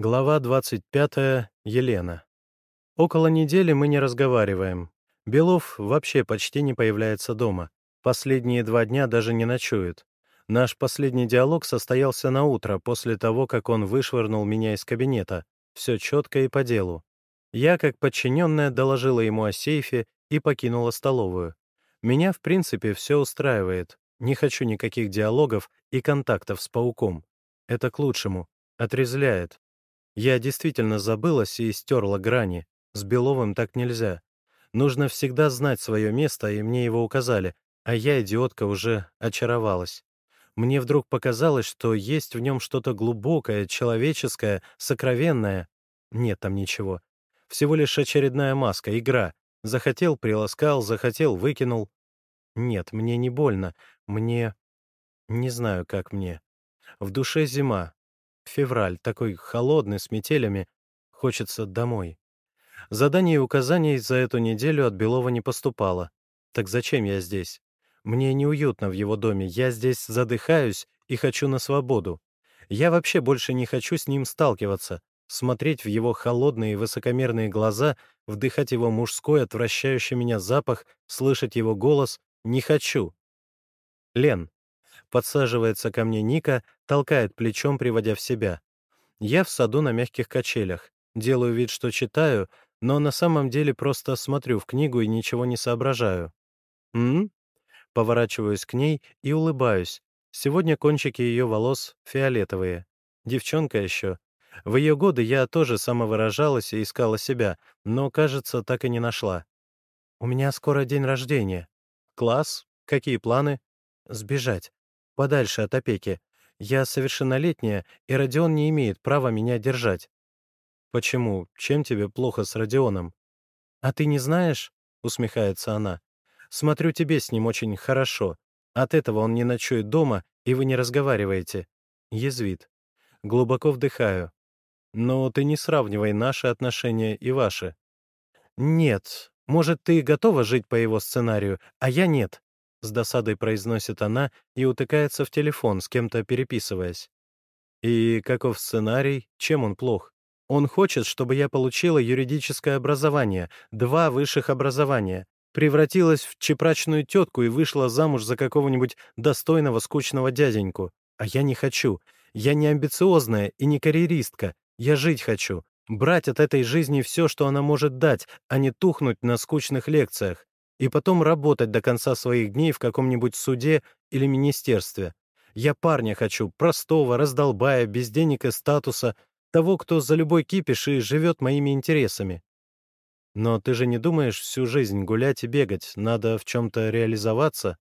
Глава 25. Елена. Около недели мы не разговариваем. Белов вообще почти не появляется дома. Последние два дня даже не ночует. Наш последний диалог состоялся на утро, после того, как он вышвырнул меня из кабинета. Все четко и по делу. Я, как подчиненная, доложила ему о сейфе и покинула столовую. Меня, в принципе, все устраивает. Не хочу никаких диалогов и контактов с пауком. Это к лучшему. Отрезвляет. Я действительно забылась и стерла грани. С Беловым так нельзя. Нужно всегда знать свое место, и мне его указали, а я, идиотка, уже очаровалась. Мне вдруг показалось, что есть в нем что-то глубокое, человеческое, сокровенное. Нет там ничего. Всего лишь очередная маска, игра. Захотел — приласкал, захотел — выкинул. Нет, мне не больно. Мне... Не знаю, как мне. В душе зима, Февраль, такой холодный, с метелями. Хочется домой. Заданий и указаний за эту неделю от Белова не поступало. Так зачем я здесь? Мне неуютно в его доме, я здесь задыхаюсь и хочу на свободу. Я вообще больше не хочу с ним сталкиваться, смотреть в его холодные высокомерные глаза, вдыхать его мужской, отвращающий меня запах, слышать его голос — не хочу. Лен, Подсаживается ко мне Ника, толкает плечом, приводя в себя. Я в саду на мягких качелях. Делаю вид, что читаю, но на самом деле просто смотрю в книгу и ничего не соображаю. «М?», Поворачиваюсь к ней и улыбаюсь. Сегодня кончики ее волос фиолетовые. Девчонка еще. В ее годы я тоже самовыражалась и искала себя, но, кажется, так и не нашла. «У меня скоро день рождения». «Класс? Какие планы?» «Сбежать подальше от опеки. Я совершеннолетняя, и Родион не имеет права меня держать». «Почему? Чем тебе плохо с Родионом?» «А ты не знаешь?» — усмехается она. «Смотрю, тебе с ним очень хорошо. От этого он не ночует дома, и вы не разговариваете». Язвит. Глубоко вдыхаю. «Но ты не сравнивай наши отношения и ваши». «Нет. Может, ты готова жить по его сценарию, а я нет. — с досадой произносит она и утыкается в телефон, с кем-то переписываясь. «И каков сценарий? Чем он плох? Он хочет, чтобы я получила юридическое образование, два высших образования, превратилась в чепрачную тетку и вышла замуж за какого-нибудь достойного скучного дяденьку. А я не хочу. Я не амбициозная и не карьеристка. Я жить хочу. Брать от этой жизни все, что она может дать, а не тухнуть на скучных лекциях и потом работать до конца своих дней в каком-нибудь суде или министерстве. Я парня хочу, простого, раздолбая, без денег и статуса, того, кто за любой кипиш и живет моими интересами. Но ты же не думаешь всю жизнь гулять и бегать, надо в чем-то реализоваться?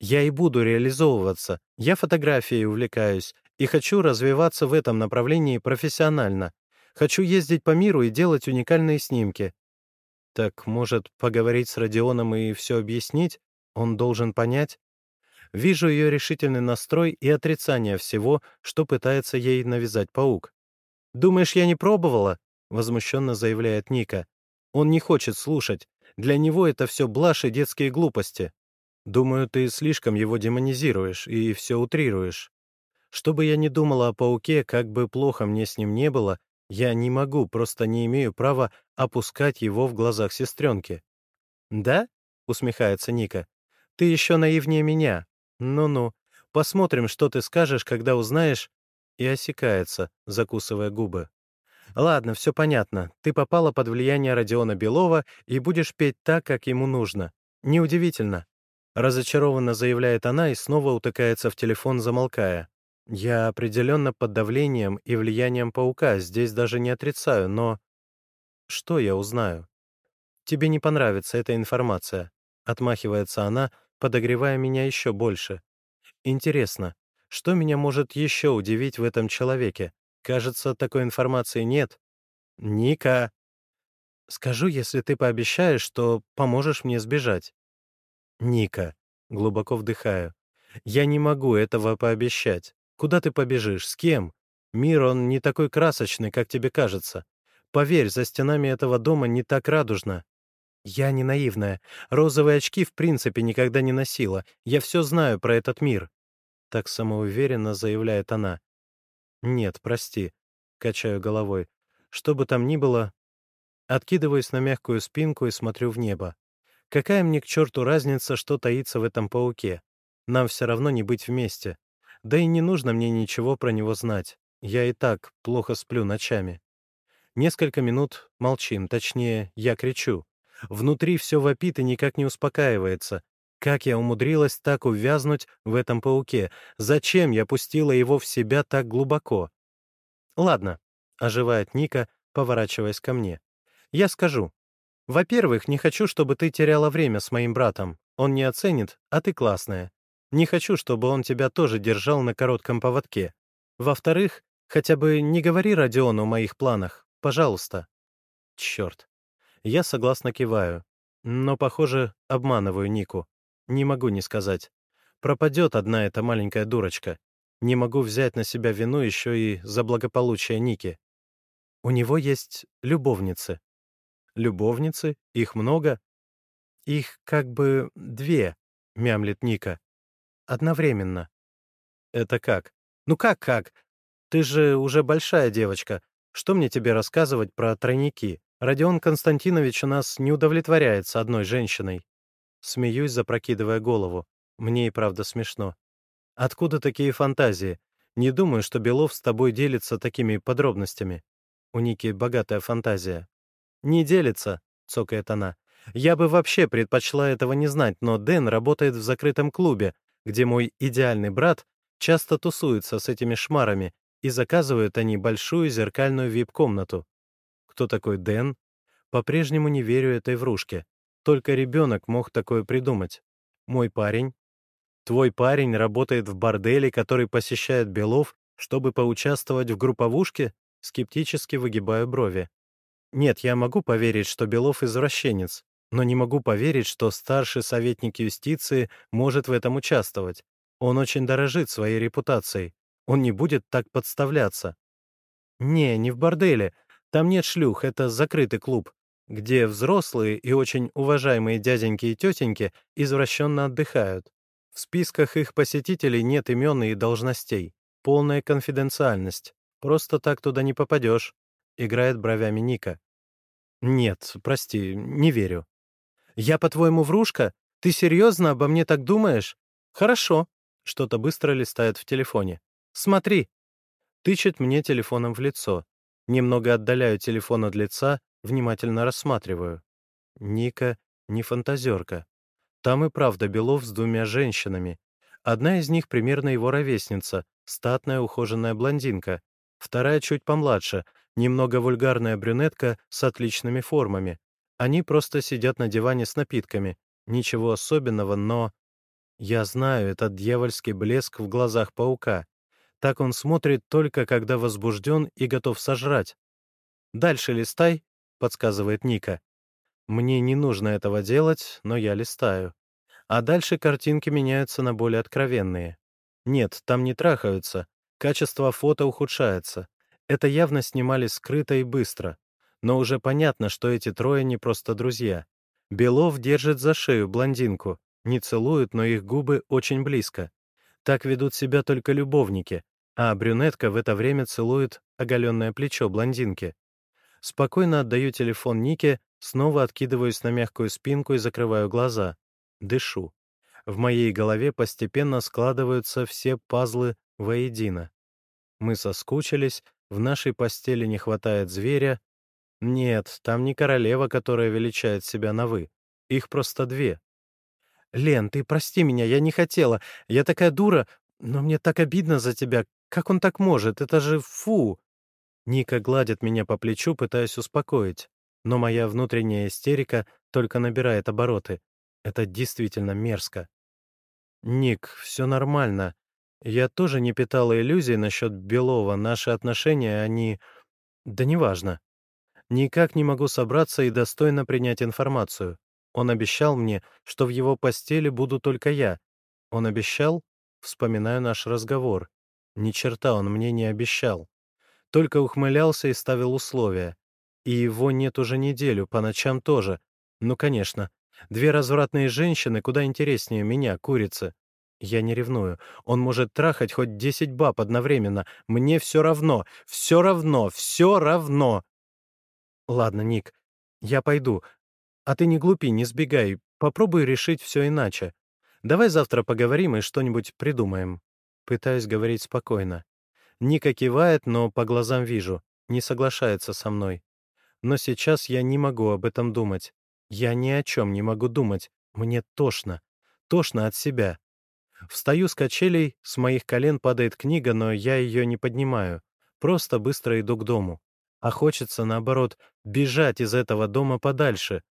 Я и буду реализовываться. Я фотографией увлекаюсь и хочу развиваться в этом направлении профессионально. Хочу ездить по миру и делать уникальные снимки. Так, может, поговорить с Родионом и все объяснить? Он должен понять? Вижу ее решительный настрой и отрицание всего, что пытается ей навязать паук. «Думаешь, я не пробовала?» — возмущенно заявляет Ника. «Он не хочет слушать. Для него это все блажь и детские глупости. Думаю, ты слишком его демонизируешь и все утрируешь. Что бы я ни думала о пауке, как бы плохо мне с ним не было, я не могу, просто не имею права опускать его в глазах сестренки. «Да?» — усмехается Ника. «Ты еще наивнее меня. Ну-ну. Посмотрим, что ты скажешь, когда узнаешь...» И осекается, закусывая губы. «Ладно, все понятно. Ты попала под влияние Родиона Белова и будешь петь так, как ему нужно. Неудивительно». Разочарованно заявляет она и снова утыкается в телефон, замолкая. Я определенно под давлением и влиянием паука, здесь даже не отрицаю, но... Что я узнаю? Тебе не понравится эта информация. Отмахивается она, подогревая меня еще больше. Интересно, что меня может еще удивить в этом человеке? Кажется, такой информации нет. Ника! Скажу, если ты пообещаешь, что поможешь мне сбежать. Ника. Глубоко вдыхаю. Я не могу этого пообещать. Куда ты побежишь? С кем? Мир, он не такой красочный, как тебе кажется. Поверь, за стенами этого дома не так радужно. Я не наивная. Розовые очки в принципе никогда не носила. Я все знаю про этот мир. Так самоуверенно заявляет она. Нет, прости. — качаю головой. «Что бы там ни было...» Откидываюсь на мягкую спинку и смотрю в небо. Какая мне к черту разница, что таится в этом пауке? Нам все равно не быть вместе. Да и не нужно мне ничего про него знать. Я и так плохо сплю ночами. Несколько минут молчим, точнее, я кричу. Внутри все вопит и никак не успокаивается. Как я умудрилась так увязнуть в этом пауке? Зачем я пустила его в себя так глубоко? Ладно, оживает Ника, поворачиваясь ко мне. Я скажу. Во-первых, не хочу, чтобы ты теряла время с моим братом. Он не оценит, а ты классная. Не хочу, чтобы он тебя тоже держал на коротком поводке. Во-вторых, хотя бы не говори Родиону о моих планах. Пожалуйста. Черт. Я согласно киваю. Но, похоже, обманываю Нику. Не могу не сказать. Пропадет одна эта маленькая дурочка. Не могу взять на себя вину еще и за благополучие Ники. У него есть любовницы. Любовницы? Их много? Их как бы две, мямлит Ника. Одновременно. Это как? Ну как-как? Ты же уже большая девочка. Что мне тебе рассказывать про тройники? Родион Константинович у нас не удовлетворяется одной женщиной. Смеюсь, запрокидывая голову. Мне и правда смешно. Откуда такие фантазии? Не думаю, что Белов с тобой делится такими подробностями. У Ники богатая фантазия. «Не делится», — цокает она. «Я бы вообще предпочла этого не знать, но Дэн работает в закрытом клубе, где мой идеальный брат часто тусуется с этими шмарами и заказывают они большую зеркальную вип-комнату. Кто такой Дэн? По-прежнему не верю этой врушке. Только ребенок мог такое придумать. Мой парень? Твой парень работает в борделе, который посещает Белов, чтобы поучаствовать в групповушке? Скептически выгибаю брови. Нет, я могу поверить, что Белов извращенец, но не могу поверить, что старший советник юстиции может в этом участвовать. Он очень дорожит своей репутацией. Он не будет так подставляться. Не, не в борделе. Там нет шлюх, это закрытый клуб, где взрослые и очень уважаемые дяденьки и тетеньки извращенно отдыхают. В списках их посетителей нет имен и должностей. Полная конфиденциальность. Просто так туда не попадешь. Играет бровями Ника. Нет, прости, не верю. Я, по-твоему, врушка? Ты серьезно обо мне так думаешь? Хорошо. Что-то быстро листает в телефоне. «Смотри!» Тычет мне телефоном в лицо. Немного отдаляю телефон от лица, внимательно рассматриваю. Ника не фантазерка. Там и правда Белов с двумя женщинами. Одна из них примерно его ровесница, статная ухоженная блондинка. Вторая чуть помладше, немного вульгарная брюнетка с отличными формами. Они просто сидят на диване с напитками. Ничего особенного, но... Я знаю этот дьявольский блеск в глазах паука. Так он смотрит только, когда возбужден и готов сожрать. «Дальше листай», — подсказывает Ника. Мне не нужно этого делать, но я листаю. А дальше картинки меняются на более откровенные. Нет, там не трахаются. Качество фото ухудшается. Это явно снимали скрыто и быстро. Но уже понятно, что эти трое не просто друзья. Белов держит за шею блондинку. Не целуют, но их губы очень близко. Так ведут себя только любовники, а брюнетка в это время целует оголенное плечо блондинки. Спокойно отдаю телефон Нике, снова откидываюсь на мягкую спинку и закрываю глаза. Дышу. В моей голове постепенно складываются все пазлы воедино. Мы соскучились, в нашей постели не хватает зверя. Нет, там не королева, которая величает себя на «вы». Их просто две. «Лен, ты прости меня, я не хотела. Я такая дура, но мне так обидно за тебя. Как он так может? Это же фу!» Ника гладит меня по плечу, пытаясь успокоить. Но моя внутренняя истерика только набирает обороты. Это действительно мерзко. «Ник, все нормально. Я тоже не питала иллюзий насчет Белова. Наши отношения, они... Да неважно. Никак не могу собраться и достойно принять информацию. Он обещал мне, что в его постели буду только я. Он обещал? Вспоминаю наш разговор. Ни черта он мне не обещал. Только ухмылялся и ставил условия. И его нет уже неделю, по ночам тоже. Ну, конечно. Две развратные женщины куда интереснее меня, курицы. Я не ревную. Он может трахать хоть десять баб одновременно. Мне все равно, все равно, все равно. Ладно, Ник, я пойду. А ты не глупи, не сбегай. Попробуй решить все иначе. Давай завтра поговорим и что-нибудь придумаем. Пытаюсь говорить спокойно. Ника кивает, но по глазам вижу. Не соглашается со мной. Но сейчас я не могу об этом думать. Я ни о чем не могу думать. Мне тошно. Тошно от себя. Встаю с качелей, с моих колен падает книга, но я ее не поднимаю. Просто быстро иду к дому. А хочется, наоборот, бежать из этого дома подальше.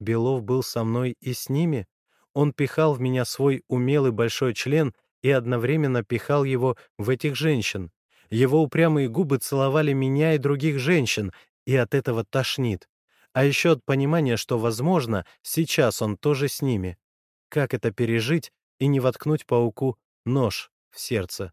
Белов был со мной и с ними. Он пихал в меня свой умелый большой член и одновременно пихал его в этих женщин. Его упрямые губы целовали меня и других женщин, и от этого тошнит. А еще от понимания, что, возможно, сейчас он тоже с ними. Как это пережить и не воткнуть пауку нож в сердце?